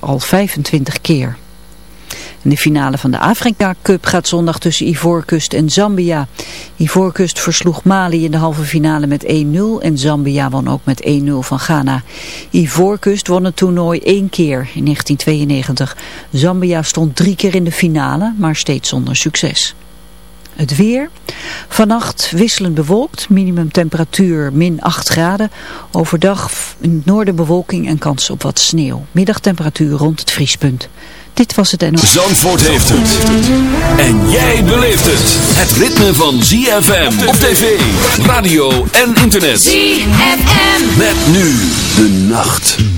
al 25 keer. de finale van de Afrika Cup gaat zondag tussen Ivoorkust en Zambia. Ivoorkust versloeg Mali in de halve finale met 1-0 en Zambia won ook met 1-0 van Ghana. Ivoorkust won het toernooi één keer in 1992. Zambia stond drie keer in de finale, maar steeds zonder succes. Het weer. Vannacht wisselend bewolkt, minimumtemperatuur min 8 graden. Overdag in het noorden bewolking en kans op wat sneeuw. Middagtemperatuur rond het vriespunt. Dit was het NO. Zandvoort heeft het. En jij beleeft het. Het ritme van ZFM op tv, radio en internet. ZFM. Met nu de nacht.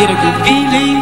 get a good feeling.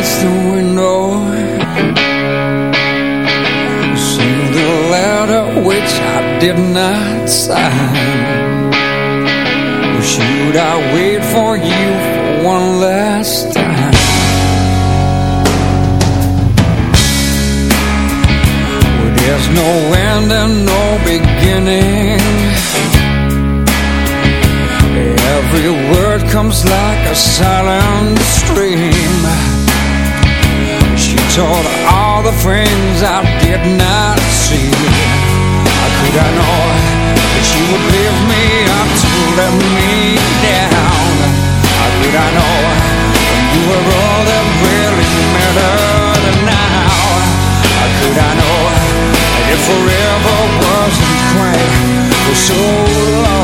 Against the window See the letter which I did not sign. Should I wait for you for one last time? Well, there's no end and no beginning. Every word comes like a silent stream Told all the things I did not see. How could I know that she would leave me up to let me down. How could I know that you were all that really mattered. Now How could I know that if forever wasn't quite for so long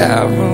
ever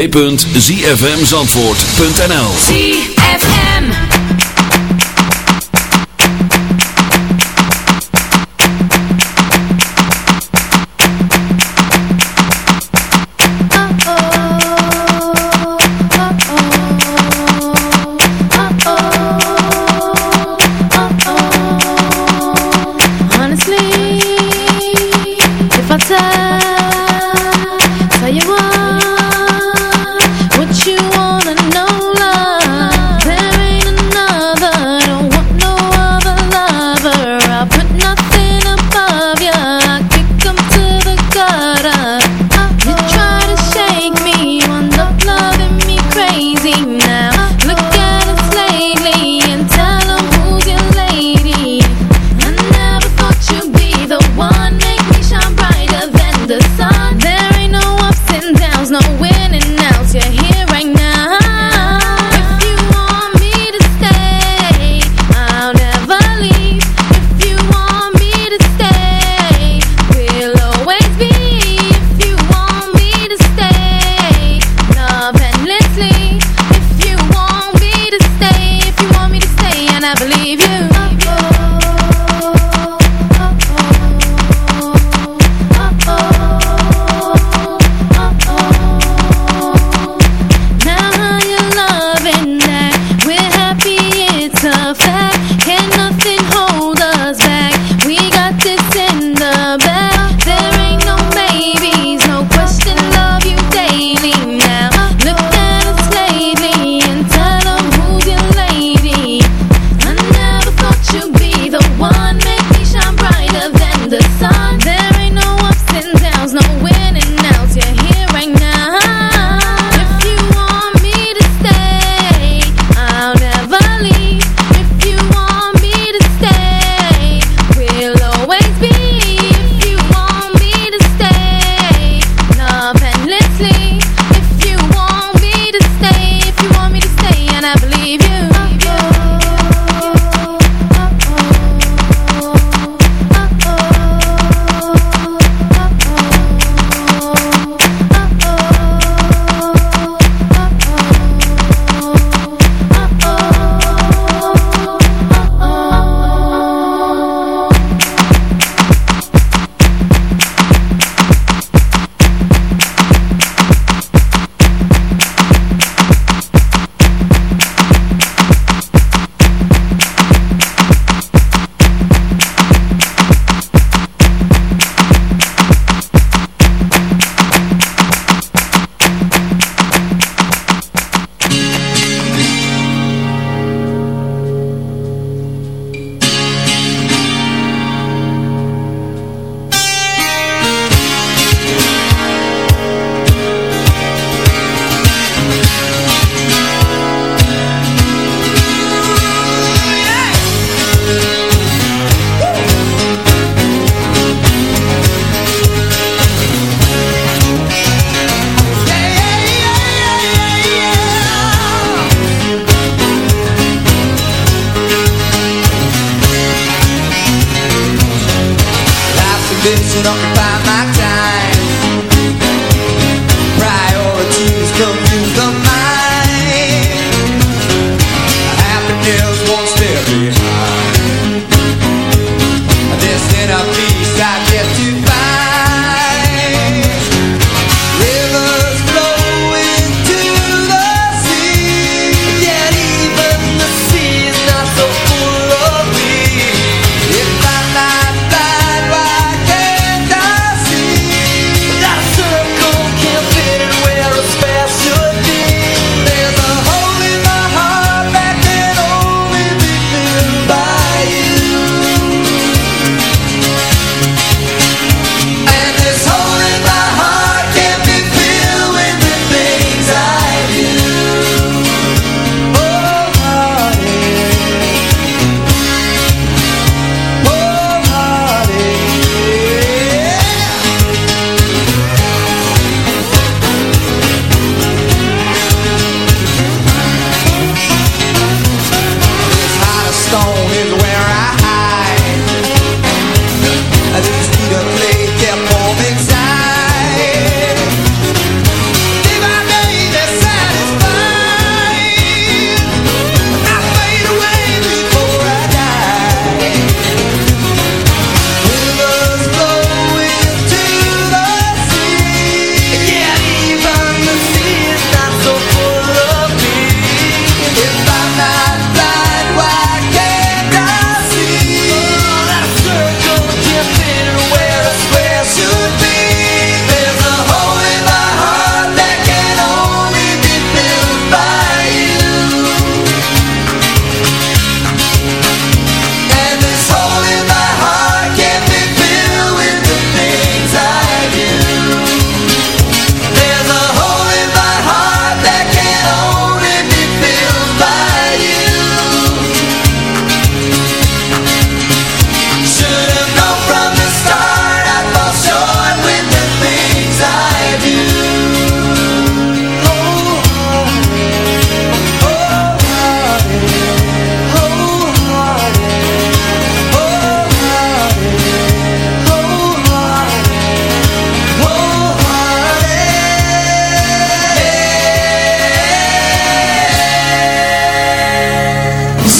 www.zfmzandvoort.nl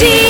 See.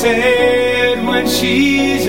Sad when she's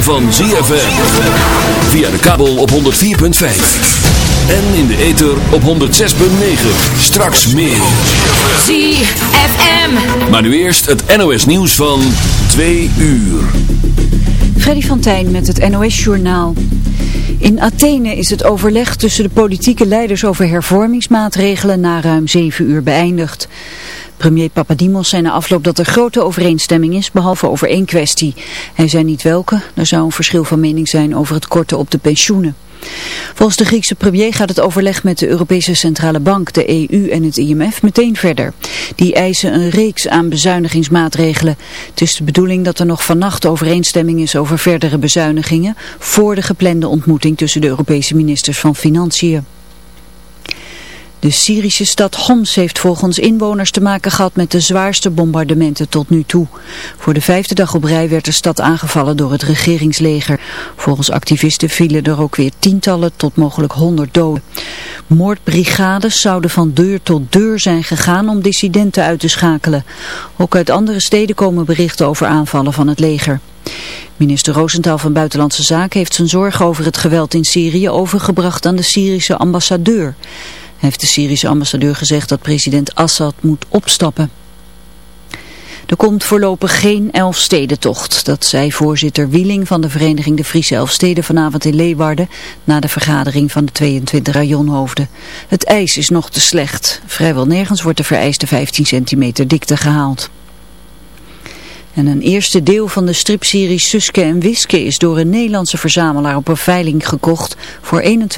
van ZFM. Via de kabel op 104.5. En in de ether op 106.9. Straks meer. ZFM. Maar nu eerst het NOS nieuws van 2 uur. Freddy van Tijn met het NOS Journaal. In Athene is het overleg tussen de politieke leiders over hervormingsmaatregelen na ruim 7 uur beëindigd. Premier Papadimos zei na afloop dat er grote overeenstemming is, behalve over één kwestie. Hij zei niet welke, er zou een verschil van mening zijn over het korten op de pensioenen. Volgens de Griekse premier gaat het overleg met de Europese Centrale Bank, de EU en het IMF meteen verder. Die eisen een reeks aan bezuinigingsmaatregelen. Het is de bedoeling dat er nog vannacht overeenstemming is over verdere bezuinigingen voor de geplande ontmoeting tussen de Europese ministers van Financiën. De Syrische stad Homs heeft volgens inwoners te maken gehad met de zwaarste bombardementen tot nu toe. Voor de vijfde dag op rij werd de stad aangevallen door het regeringsleger. Volgens activisten vielen er ook weer tientallen tot mogelijk honderd doden. Moordbrigades zouden van deur tot deur zijn gegaan om dissidenten uit te schakelen. Ook uit andere steden komen berichten over aanvallen van het leger. Minister Rosenthal van Buitenlandse Zaken heeft zijn zorgen over het geweld in Syrië overgebracht aan de Syrische ambassadeur heeft de Syrische ambassadeur gezegd dat president Assad moet opstappen. Er komt voorlopig geen Elfstedentocht. Dat zei voorzitter Wieling van de vereniging De Friese Elfsteden vanavond in Leeuwarden na de vergadering van de 22 rajonhoofden. Het ijs is nog te slecht. Vrijwel nergens wordt de vereiste 15 centimeter dikte gehaald. En een eerste deel van de stripserie Suske en Wiske is door een Nederlandse verzamelaar op een veiling gekocht voor 21